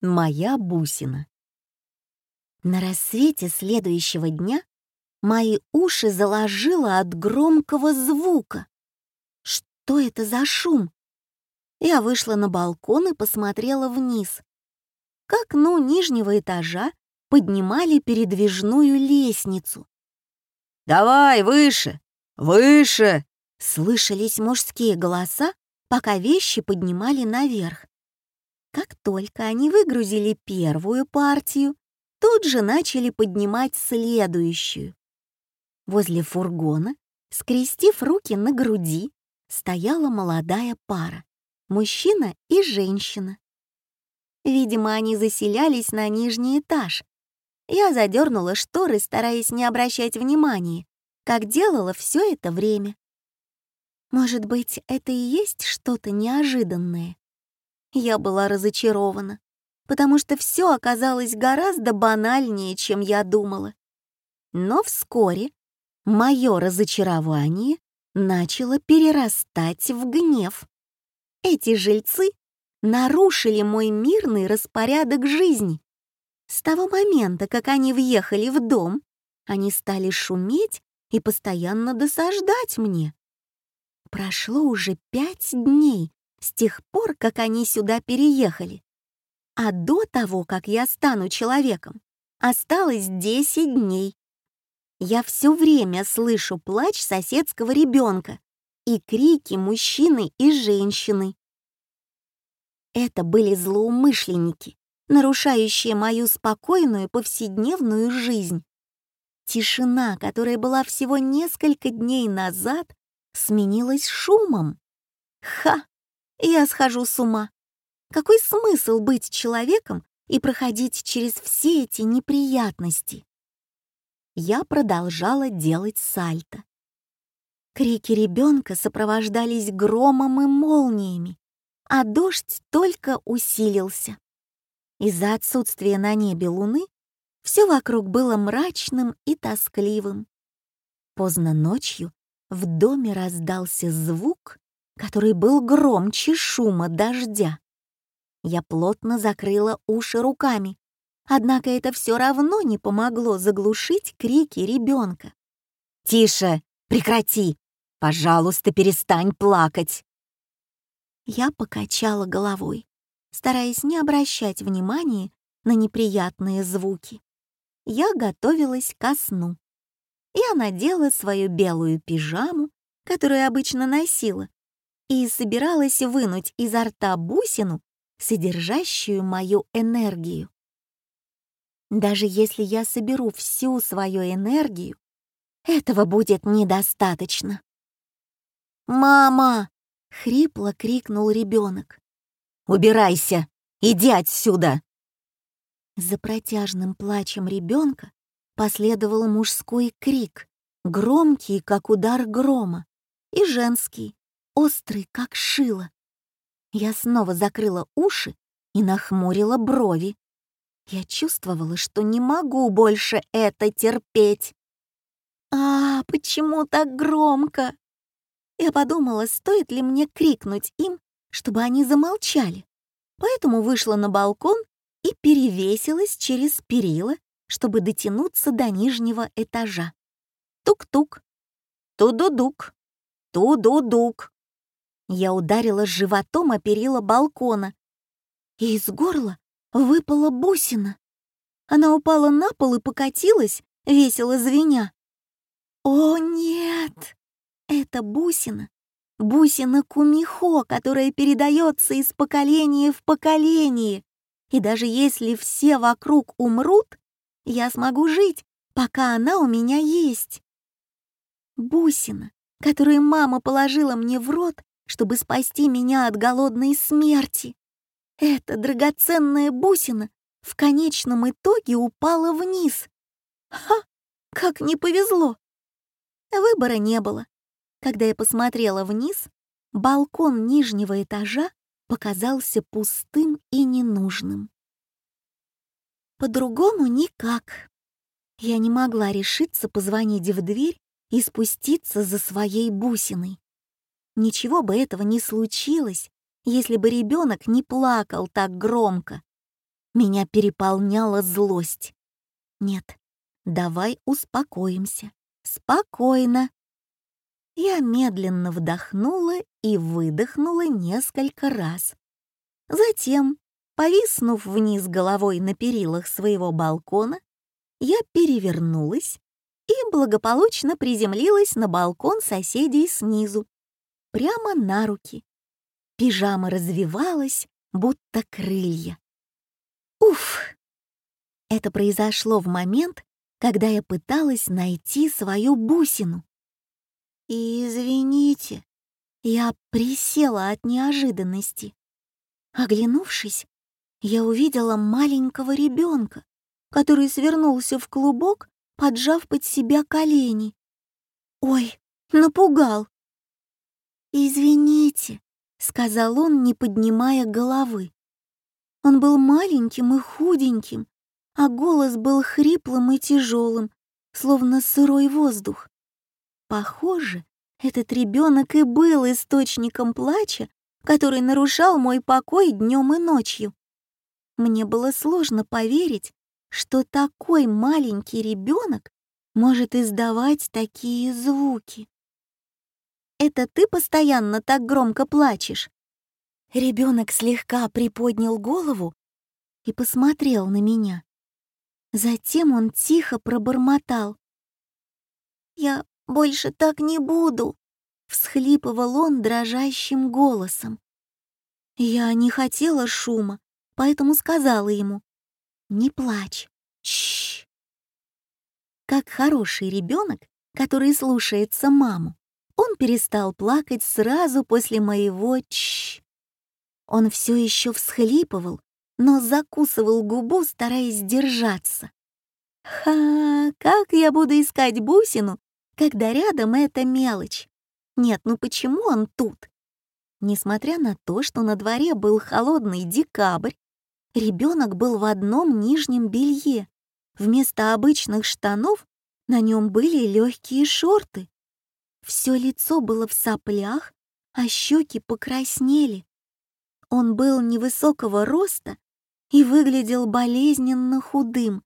Моя бусина. На рассвете следующего дня мои уши заложило от громкого звука. Что это за шум? Я вышла на балкон и посмотрела вниз. К окну нижнего этажа поднимали передвижную лестницу. «Давай, выше! Выше!» Слышались мужские голоса, пока вещи поднимали наверх. Как только они выгрузили первую партию, тут же начали поднимать следующую. Возле фургона, скрестив руки на груди, стояла молодая пара — мужчина и женщина. Видимо, они заселялись на нижний этаж. Я задернула шторы, стараясь не обращать внимания, как делала все это время. Может быть, это и есть что-то неожиданное? Я была разочарована, потому что все оказалось гораздо банальнее, чем я думала. Но вскоре мое разочарование начало перерастать в гнев. Эти жильцы нарушили мой мирный распорядок жизни. С того момента, как они въехали в дом, они стали шуметь и постоянно досаждать мне. Прошло уже пять дней, с тех пор, как они сюда переехали. А до того, как я стану человеком, осталось 10 дней. Я все время слышу плач соседского ребенка и крики мужчины и женщины. Это были злоумышленники, нарушающие мою спокойную повседневную жизнь. Тишина, которая была всего несколько дней назад, сменилась шумом. Ха! Я схожу с ума. Какой смысл быть человеком и проходить через все эти неприятности? Я продолжала делать сальто. Крики ребенка сопровождались громом и молниями, а дождь только усилился. Из-за отсутствия на небе луны все вокруг было мрачным и тоскливым. Поздно ночью в доме раздался звук, который был громче шума дождя. Я плотно закрыла уши руками, однако это все равно не помогло заглушить крики ребенка. «Тише! Прекрати! Пожалуйста, перестань плакать!» Я покачала головой, стараясь не обращать внимания на неприятные звуки. Я готовилась ко сну. Я надела свою белую пижаму, которую обычно носила, и собиралась вынуть изо рта бусину, содержащую мою энергию. Даже если я соберу всю свою энергию, этого будет недостаточно. «Мама!» — хрипло крикнул ребенок. «Убирайся! Иди отсюда!» За протяжным плачем ребенка последовал мужской крик, громкий, как удар грома, и женский, острый, как шило. Я снова закрыла уши и нахмурила брови. Я чувствовала, что не могу больше это терпеть. «А, почему так громко?» Я подумала, стоит ли мне крикнуть им, чтобы они замолчали. Поэтому вышла на балкон и перевесилась через перила, чтобы дотянуться до нижнего этажа. Тук-тук, ту-ду-дук, ту-ду-дук. Я ударила животом о перила балкона, и из горла выпала бусина. Она упала на пол и покатилась, весело звеня. «О, нет! Это бусина! Бусина кумихо, которая передается из поколения в поколение. И даже если все вокруг умрут, я смогу жить, пока она у меня есть. Бусина, которую мама положила мне в рот, чтобы спасти меня от голодной смерти. Эта драгоценная бусина в конечном итоге упала вниз. Ха! Как не повезло! Выбора не было. Когда я посмотрела вниз, балкон нижнего этажа показался пустым и ненужным. По-другому никак. Я не могла решиться позвонить в дверь и спуститься за своей бусиной. Ничего бы этого не случилось, если бы ребенок не плакал так громко. Меня переполняла злость. Нет, давай успокоимся. Спокойно. Я медленно вдохнула и выдохнула несколько раз. Затем, повиснув вниз головой на перилах своего балкона, я перевернулась и благополучно приземлилась на балкон соседей снизу, прямо на руки. Пижама развивалась, будто крылья. Уф! Это произошло в момент, когда я пыталась найти свою бусину. «Извините», я присела от неожиданности. Оглянувшись, я увидела маленького ребенка, который свернулся в клубок, поджав под себя колени. «Ой, напугал!» «Извините», — сказал он, не поднимая головы. Он был маленьким и худеньким, а голос был хриплым и тяжелым, словно сырой воздух. Похоже, этот ребенок и был источником плача, который нарушал мой покой днем и ночью. Мне было сложно поверить, что такой маленький ребенок может издавать такие звуки. «Это ты постоянно так громко плачешь?» Ребенок слегка приподнял голову и посмотрел на меня. Затем он тихо пробормотал. «Я больше так не буду!» — всхлипывал он дрожащим голосом. Я не хотела шума, поэтому сказала ему «Не плачь, чш». Как хороший ребенок, который слушается маму, он перестал плакать сразу после моего «чш». Он все еще всхлипывал, но закусывал губу, стараясь держаться. Ха, как я буду искать бусину, когда рядом эта мелочь. Нет, ну почему он тут? Несмотря на то, что на дворе был холодный декабрь, ребенок был в одном нижнем белье. Вместо обычных штанов на нем были легкие шорты. Все лицо было в соплях, а щеки покраснели. Он был невысокого роста и выглядел болезненно худым.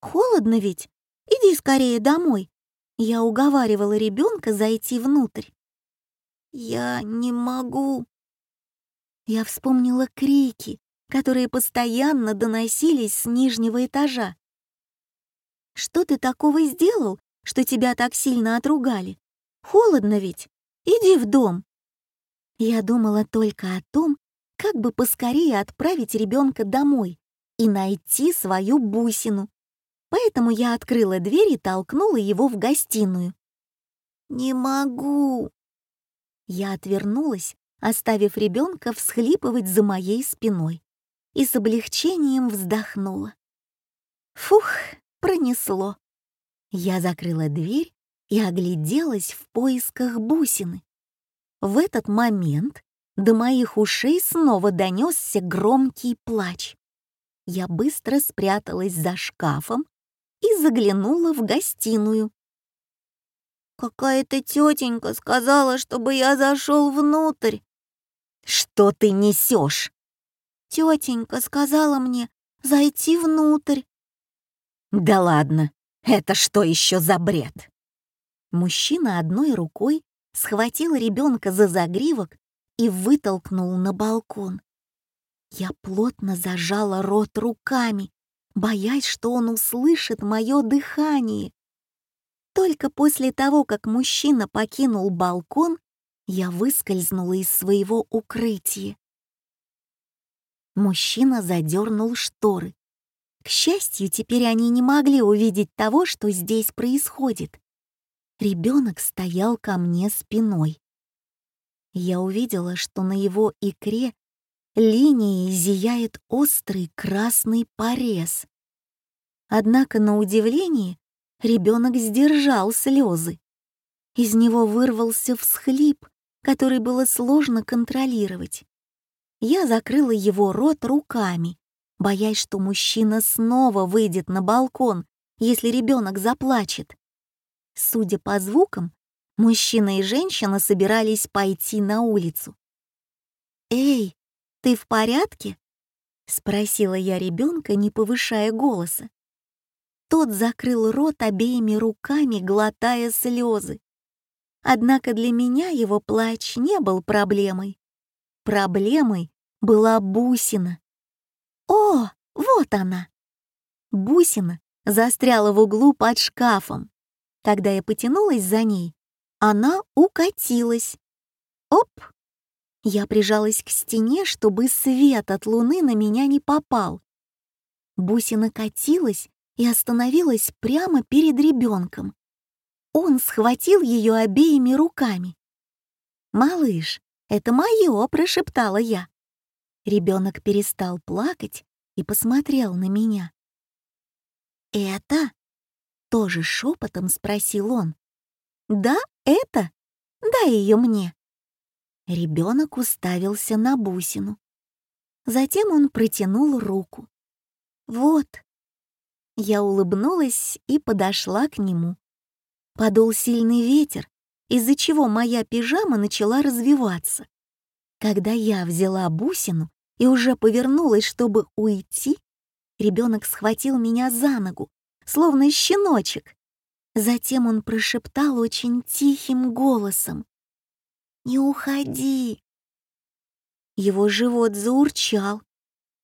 «Холодно ведь? Иди скорее домой», я уговаривала ребенка зайти внутрь. «Я не могу». Я вспомнила крики, которые постоянно доносились с нижнего этажа. «Что ты такого сделал, что тебя так сильно отругали? Холодно ведь? Иди в дом». Я думала только о том, как бы поскорее отправить ребенка домой и найти свою бусину поэтому я открыла дверь и толкнула его в гостиную. «Не могу!» Я отвернулась, оставив ребенка всхлипывать за моей спиной, и с облегчением вздохнула. Фух, пронесло. Я закрыла дверь и огляделась в поисках бусины. В этот момент до моих ушей снова донесся громкий плач. Я быстро спряталась за шкафом и заглянула в гостиную. «Какая-то тетенька сказала, чтобы я зашел внутрь». «Что ты несешь?» «Тетенька сказала мне зайти внутрь». «Да ладно, это что еще за бред?» Мужчина одной рукой схватил ребенка за загривок и вытолкнул на балкон. Я плотно зажала рот руками, боясь, что он услышит мое дыхание. Только после того, как мужчина покинул балкон, я выскользнула из своего укрытия. Мужчина задернул шторы. К счастью, теперь они не могли увидеть того, что здесь происходит. Ребенок стоял ко мне спиной. Я увидела, что на его икре линией зияет острый красный порез. Однако, на удивление, ребенок сдержал слезы. Из него вырвался всхлип, который было сложно контролировать. Я закрыла его рот руками, боясь, что мужчина снова выйдет на балкон, если ребенок заплачет. Судя по звукам, мужчина и женщина собирались пойти на улицу. «Эй, ты в порядке?» Спросила я ребенка, не повышая голоса. Тот закрыл рот обеими руками, глотая слезы. Однако для меня его плач не был проблемой. Проблемой была бусина. О, вот она! Бусина застряла в углу под шкафом. Когда я потянулась за ней, она укатилась. Оп! Я прижалась к стене, чтобы свет от луны на меня не попал. Бусина катилась и остановилась прямо перед ребенком. Он схватил ее обеими руками. «Малыш, это мое!» — прошептала я. Ребенок перестал плакать и посмотрел на меня. «Это?» — тоже шепотом спросил он. «Да, это? Дай ее мне». Ребенок уставился на бусину. Затем он протянул руку. «Вот». Я улыбнулась и подошла к нему. Подул сильный ветер, из-за чего моя пижама начала развиваться. Когда я взяла бусину и уже повернулась, чтобы уйти, ребенок схватил меня за ногу, словно щеночек. Затем он прошептал очень тихим голосом. «Не уходи!» Его живот заурчал.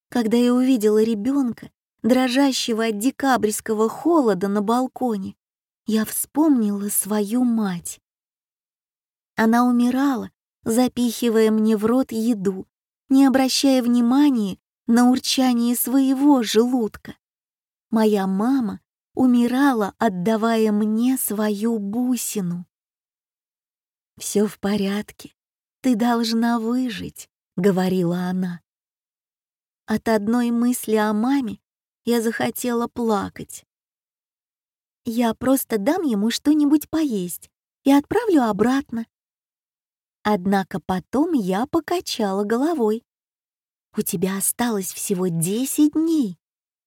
Когда я увидела ребенка, дрожащего от декабрьского холода на балконе, я вспомнила свою мать. Она умирала, запихивая мне в рот еду, не обращая внимания на урчание своего желудка. Моя мама умирала, отдавая мне свою бусину. «Все в порядке, ты должна выжить», — говорила она. От одной мысли о маме я захотела плакать. Я просто дам ему что-нибудь поесть и отправлю обратно. Однако потом я покачала головой. У тебя осталось всего 10 дней.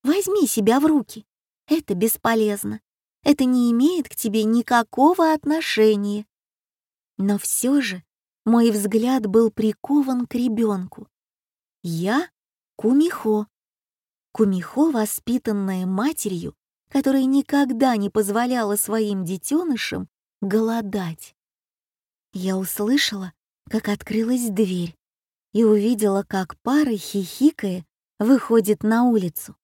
Возьми себя в руки. Это бесполезно. Это не имеет к тебе никакого отношения. Но все же мой взгляд был прикован к ребенку. Я — Кумихо. Кумихо, воспитанная матерью, которая никогда не позволяла своим детенышам голодать. Я услышала, как открылась дверь и увидела, как пара, хихикая, выходит на улицу.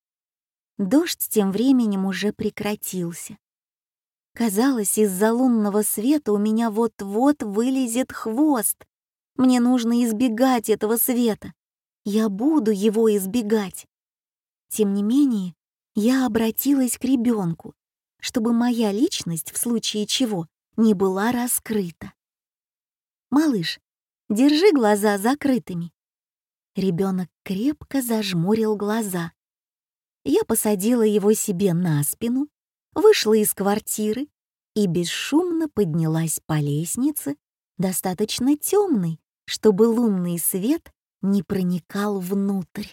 Дождь тем временем уже прекратился. Казалось, из-за лунного света у меня вот-вот вылезет хвост. Мне нужно избегать этого света. Я буду его избегать. Тем не менее, я обратилась к ребенку, чтобы моя личность в случае чего не была раскрыта. «Малыш, держи глаза закрытыми». Ребенок крепко зажмурил глаза. Я посадила его себе на спину, вышла из квартиры и бесшумно поднялась по лестнице, достаточно темной, чтобы лунный свет не проникал внутрь.